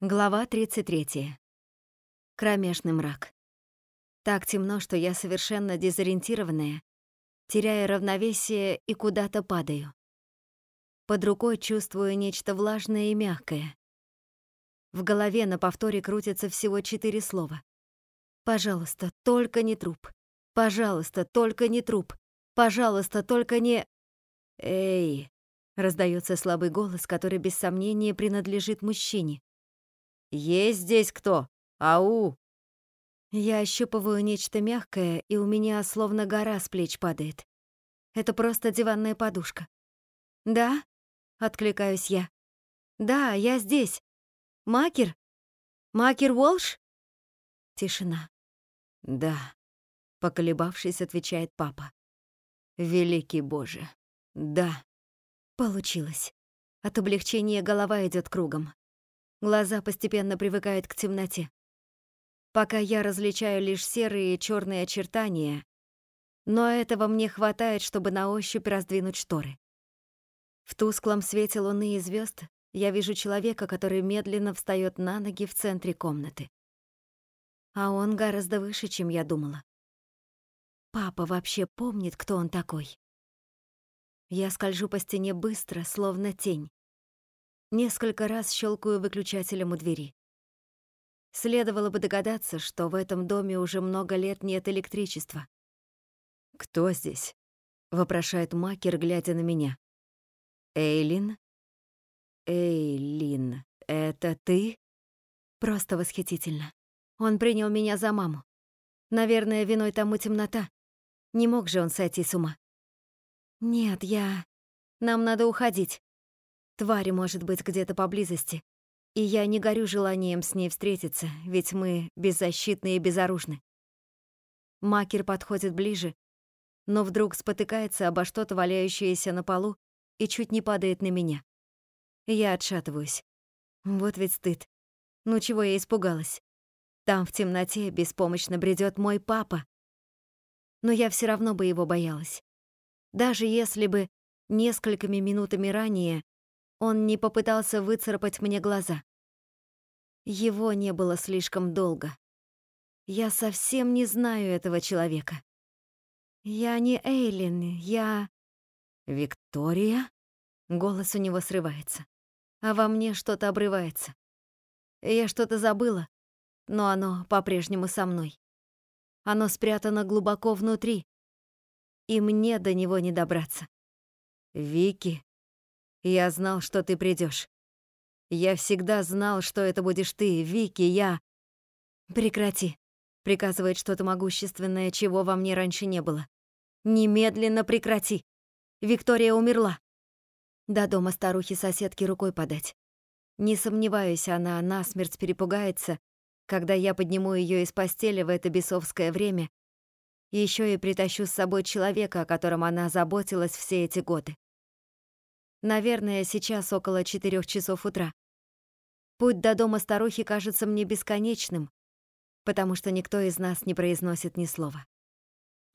Глава 33. Кромешный мрак. Так темно, что я совершенно дезориентированная, теряя равновесие и куда-то падаю. Под рукой чувствую нечто влажное и мягкое. В голове на повторе крутятся всего четыре слова. «Пожалуйста, только не труп. Пожалуйста, только не труп. Пожалуйста, только не...» «Эй!» — раздается слабый голос, который без сомнения принадлежит мужчине. «Есть здесь кто? Ау!» Я ощупываю нечто мягкое, и у меня словно гора с плеч падает. Это просто диванная подушка. «Да?» — откликаюсь я. «Да, я здесь. Макер? Макер Уолш?» Тишина. «Да», — поколебавшись, отвечает папа. «Великий Боже, да». Получилось. От облегчения голова идет кругом. Глаза постепенно привыкают к темноте. Пока я различаю лишь серые и черные очертания, но этого мне хватает, чтобы на ощупь раздвинуть шторы. В тусклом свете луны и звезд я вижу человека, который медленно встает на ноги в центре комнаты. А он гораздо выше, чем я думала. Папа вообще помнит, кто он такой. Я скольжу по стене быстро, словно тень. Несколько раз щелкаю выключателем у двери. Следовало бы догадаться, что в этом доме уже много лет нет электричества. «Кто здесь?» — вопрошает Макер, глядя на меня. «Эйлин?» «Эйлин, это ты?» Просто восхитительно. Он принял меня за маму. Наверное, виной тому темнота. Не мог же он сойти с ума. «Нет, я... Нам надо уходить. Тварь может быть где-то поблизости. И я не горю желанием с ней встретиться, ведь мы беззащитны и безоружны. Макер подходит ближе, но вдруг спотыкается обо что-то, валяющееся на полу, и чуть не падает на меня. Я отшатываюсь. Вот ведь стыд. Ну чего я испугалась? Там в темноте беспомощно бредет мой папа. Но я все равно бы его боялась. Даже если бы несколькими минутами ранее он не попытался выцарапать мне глаза. Его не было слишком долго. Я совсем не знаю этого человека. Я не Эйлин, я... Виктория? Голос у него срывается. А во мне что-то обрывается. Я что-то забыла, но оно по-прежнему со мной. Оно спрятано глубоко внутри, и мне до него не добраться. Вики, я знал, что ты придешь. Я всегда знал, что это будешь ты, Вики, я... Прекрати. Приказывает что-то могущественное, чего во мне раньше не было. Немедленно прекрати. Виктория умерла. До дома старухи-соседки рукой подать. Не сомневаюсь, она насмерть перепугается, когда я подниму ее из постели в это бесовское время, еще и притащу с собой человека, о котором она заботилась все эти годы. Наверное, сейчас около четырех часов утра. Путь до дома старухи кажется мне бесконечным, потому что никто из нас не произносит ни слова.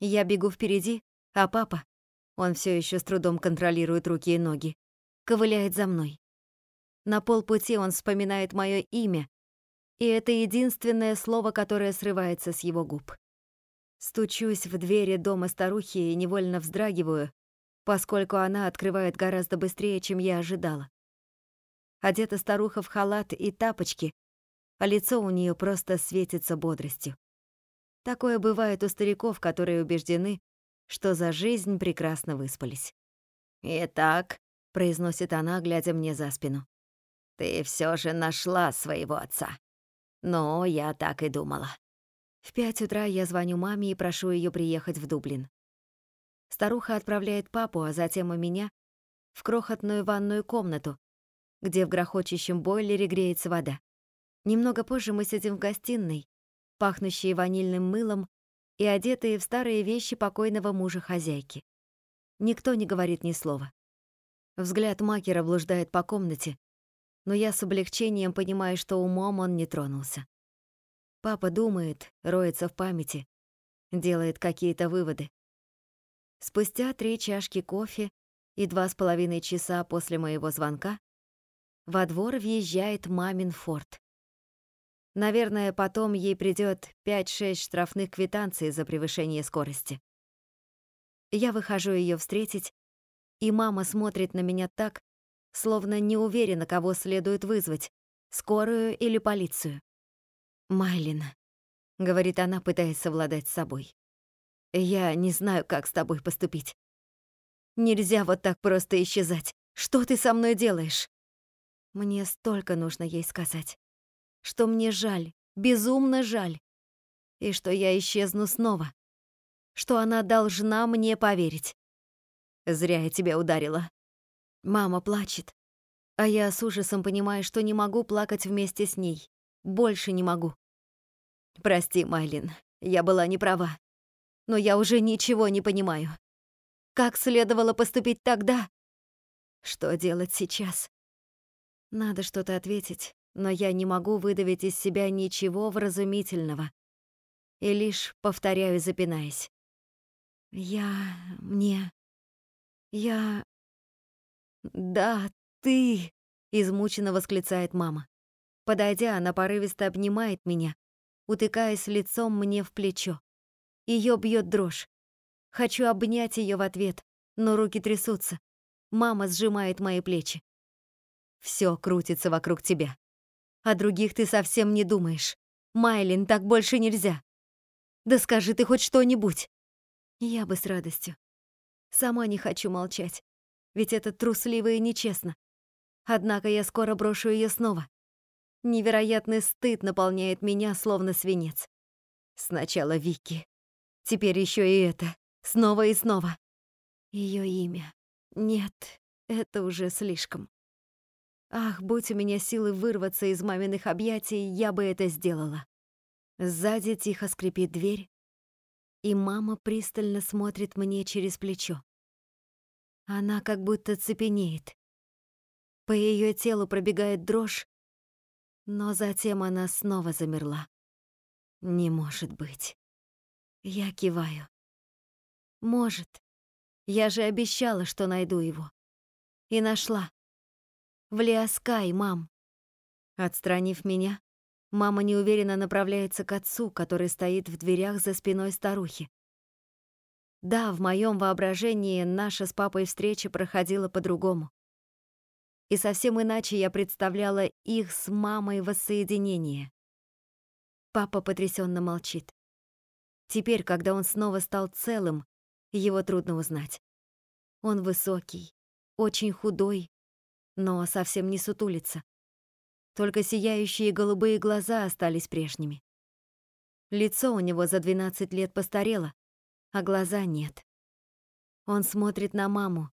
Я бегу впереди, а папа, он все еще с трудом контролирует руки и ноги, ковыляет за мной. На полпути он вспоминает мое имя, и это единственное слово, которое срывается с его губ. Стучусь в двери дома старухи и невольно вздрагиваю, поскольку она открывает гораздо быстрее, чем я ожидала. Одета старуха в халат и тапочки, а лицо у нее просто светится бодростью. Такое бывает у стариков, которые убеждены, что за жизнь прекрасно выспались. «Итак», — произносит она, глядя мне за спину, «ты все же нашла своего отца». «Ну, я так и думала». В пять утра я звоню маме и прошу ее приехать в Дублин. Старуха отправляет папу, а затем и меня, в крохотную ванную комнату, где в грохочущем бойлере греется вода. Немного позже мы сидим в гостиной, пахнущей ванильным мылом и одетые в старые вещи покойного мужа хозяйки. Никто не говорит ни слова. Взгляд Макера блуждает по комнате, но я с облегчением понимаю, что умом он не тронулся. Папа думает, роется в памяти, делает какие-то выводы. Спустя три чашки кофе и два с половиной часа после моего звонка во двор въезжает мамин форт. Наверное, потом ей придёт 5-6 штрафных квитанций за превышение скорости. Я выхожу её встретить, и мама смотрит на меня так, словно не уверена, кого следует вызвать — скорую или полицию. «Майлин», — говорит она, пытаясь совладать с собой. «Я не знаю, как с тобой поступить. Нельзя вот так просто исчезать. Что ты со мной делаешь?» Мне столько нужно ей сказать. Что мне жаль, безумно жаль. И что я исчезну снова. Что она должна мне поверить. Зря я тебя ударила. Мама плачет. А я с ужасом понимаю, что не могу плакать вместе с ней. Больше не могу. Прости, Майлин, я была не права. Но я уже ничего не понимаю. Как следовало поступить тогда? Что делать сейчас? Надо что-то ответить, но я не могу выдавить из себя ничего вразумительного. И лишь повторяю, запинаясь. Я... мне... я... Да, ты... Измученно восклицает мама. Подойдя, она порывисто обнимает меня, утыкаясь лицом мне в плечо. Ее бьет дрожь. Хочу обнять ее в ответ, но руки трясутся. Мама сжимает мои плечи. Все крутится вокруг тебя. О других ты совсем не думаешь. Майлин, так больше нельзя. Да скажи ты хоть что-нибудь. Я бы с радостью. Сама не хочу молчать, ведь это трусливо и нечестно. Однако я скоро брошу ее снова. Невероятный стыд наполняет меня, словно свинец. Сначала Вики, теперь еще и это, снова и снова. Ее имя. Нет, это уже слишком. Ах, будь у меня силы вырваться из маминых объятий, я бы это сделала. Сзади тихо скрипит дверь, и мама пристально смотрит мне через плечо. Она как будто цепенеет. По ее телу пробегает дрожь, но затем она снова замерла. Не может быть. Я киваю. Может. Я же обещала, что найду его. И нашла. В Лиаскай, мам. Отстранив меня, мама неуверенно направляется к отцу, который стоит в дверях за спиной старухи. Да, в моем воображении наша с папой встреча проходила по-другому. И совсем иначе я представляла их с мамой воссоединение. Папа потрясенно молчит. Теперь, когда он снова стал целым, его трудно узнать. Он высокий, очень худой, но совсем не сутулится. Только сияющие голубые глаза остались прежними. Лицо у него за 12 лет постарело, а глаза нет. Он смотрит на маму,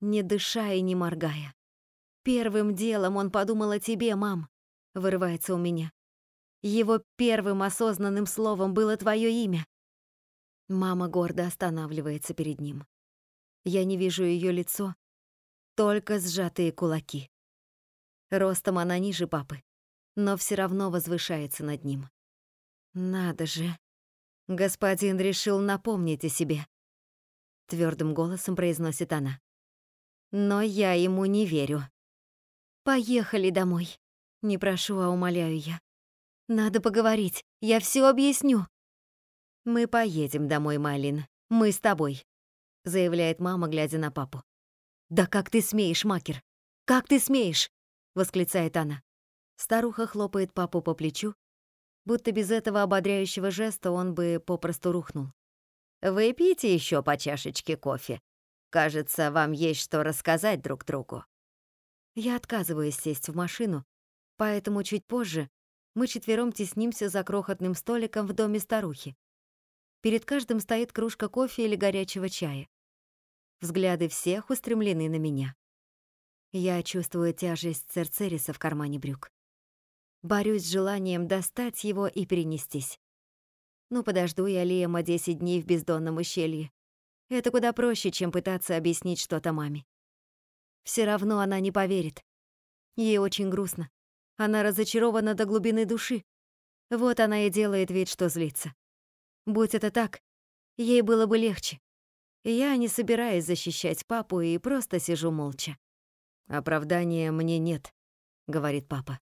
не дыша и не моргая. Первым делом он подумал о тебе, мам, вырывается у меня. Его первым осознанным словом было твое имя. Мама гордо останавливается перед ним. Я не вижу ее лицо, только сжатые кулаки. Ростом она ниже папы, но все равно возвышается над ним. Надо же. Господин решил напомнить о себе. Твердым голосом произносит она. Но я ему не верю. Поехали домой. Не прошу, а умоляю я. Надо поговорить. Я все объясню. Мы поедем домой, Майлин. Мы с тобой, заявляет мама, глядя на папу. «Да как ты смеешь, Макер? Как ты смеешь?» — восклицает она. Старуха хлопает папу по плечу, будто без этого ободряющего жеста он бы попросту рухнул. «Выпейте еще по чашечке кофе. Кажется, вам есть что рассказать друг другу». Я отказываюсь сесть в машину, поэтому чуть позже мы четвером теснимся за крохотным столиком в доме старухи. Перед каждым стоит кружка кофе или горячего чая. Взгляды всех устремлены на меня. Я чувствую тяжесть Церцериса в кармане брюк. Борюсь с желанием достать его и перенестись. Ну, подожду я Лиэма 10 дней в бездонном ущелье. Это куда проще, чем пытаться объяснить что-то маме. Все равно она не поверит. Ей очень грустно. Она разочарована до глубины души. Вот она и делает вид, что злится. Будь это так, ей было бы легче. Я не собираюсь защищать папу и просто сижу молча. «Оправдания мне нет», — говорит папа.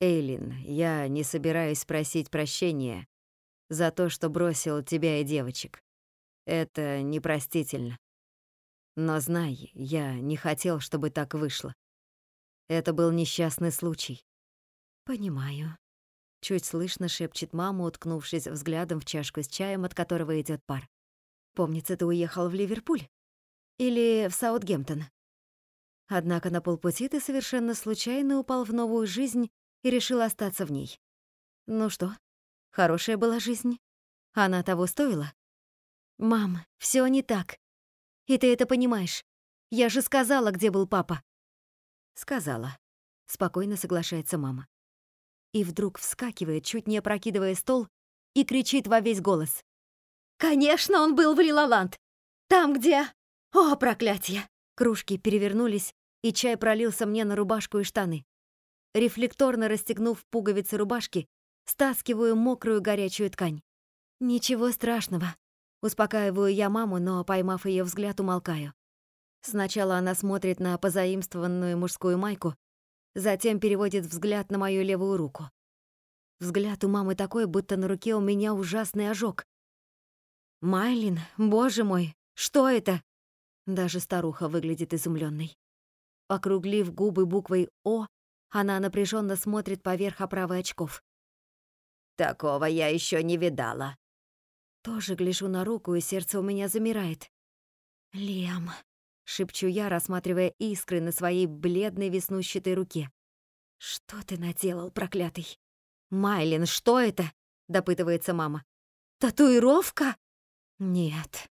Эйлин, я не собираюсь просить прощения за то, что бросил тебя и девочек. Это непростительно. Но знай, я не хотел, чтобы так вышло. Это был несчастный случай. Понимаю. Чуть слышно шепчет мама, уткнувшись взглядом в чашку с чаем, от которого идет пар. Помнится, ты уехал в Ливерпуль? Или в Саутгемптон? Однако на полпути ты совершенно случайно упал в новую жизнь и решил остаться в ней. Ну что, хорошая была жизнь? Она того стоила? Мам, все не так. И ты это понимаешь. Я же сказала, где был папа. Сказала. Спокойно соглашается мама. И вдруг вскакивает, чуть не опрокидывая стол, и кричит во весь голос. «Конечно, он был в Лилаланд! Там, где... О, проклятие!» Кружки перевернулись, и чай пролился мне на рубашку и штаны. Рефлекторно расстегнув пуговицы рубашки, стаскиваю мокрую горячую ткань. «Ничего страшного», — успокаиваю я маму, но, поймав ее взгляд, умолкаю. Сначала она смотрит на позаимствованную мужскую майку, затем переводит взгляд на мою левую руку. Взгляд у мамы такой, будто на руке у меня ужасный ожог. «Майлин, боже мой, что это?» Даже старуха выглядит изумленной. Округлив губы буквой «О», она напряженно смотрит поверх оправы очков. «Такого я еще не видала». Тоже гляжу на руку, и сердце у меня замирает. «Лем», — шепчу я, рассматривая искры на своей бледной веснущатой руке. «Что ты наделал, проклятый?» «Майлин, что это?» — допытывается мама. «Татуировка?» «Нет».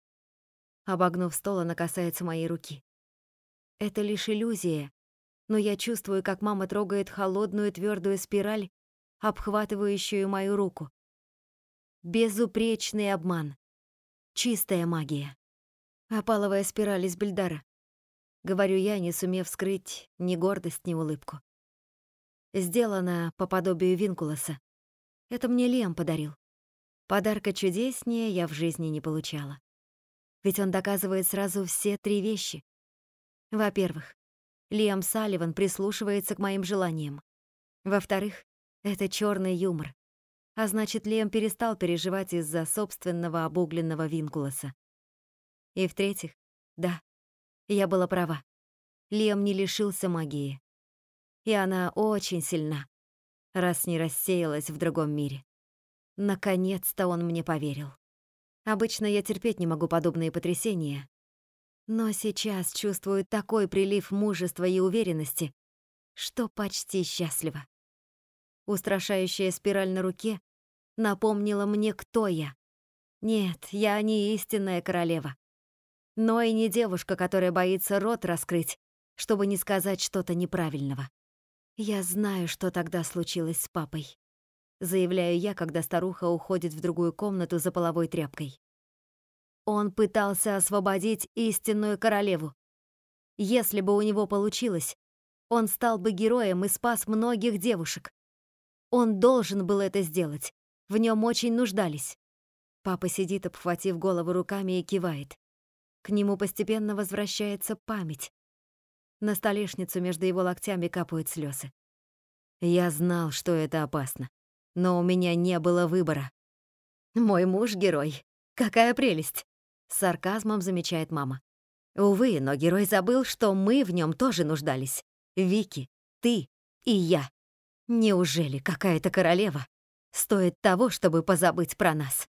Обогнув стол, она касается моей руки. Это лишь иллюзия, но я чувствую, как мама трогает холодную твердую спираль, обхватывающую мою руку. Безупречный обман. Чистая магия. Опаловая спираль из бельдара. Говорю я, не сумев скрыть ни гордость, ни улыбку. Сделана по подобию Винкулоса. Это мне Лиам подарил. Подарка чудеснее я в жизни не получала. Ведь он доказывает сразу все три вещи. Во-первых, Лиам Салливан прислушивается к моим желаниям. Во-вторых, это черный юмор. А значит, Лиам перестал переживать из-за собственного обугленного Винкулоса. И в-третьих, да, я была права. Лиам не лишился магии. И она очень сильна, раз не рассеялась в другом мире. Наконец-то он мне поверил. Обычно я терпеть не могу подобные потрясения, но сейчас чувствую такой прилив мужества и уверенности, что почти счастлива. Устрашающая спираль на руке напомнила мне, кто я. Нет, я не истинная королева. Но и не девушка, которая боится рот раскрыть, чтобы не сказать что-то неправильного. Я знаю, что тогда случилось с папой. Заявляю я, когда старуха уходит в другую комнату за половой тряпкой. Он пытался освободить истинную королеву. Если бы у него получилось, он стал бы героем и спас многих девушек. Он должен был это сделать. В нем очень нуждались. Папа сидит, обхватив голову руками и кивает. К нему постепенно возвращается память. На столешницу между его локтями капают слезы. Я знал, что это опасно, но у меня не было выбора. Мой муж — герой. Какая прелесть. С сарказмом замечает мама. Увы, но герой забыл, что мы в нем тоже нуждались. Вики, ты и я. Неужели какая-то королева стоит того, чтобы позабыть про нас?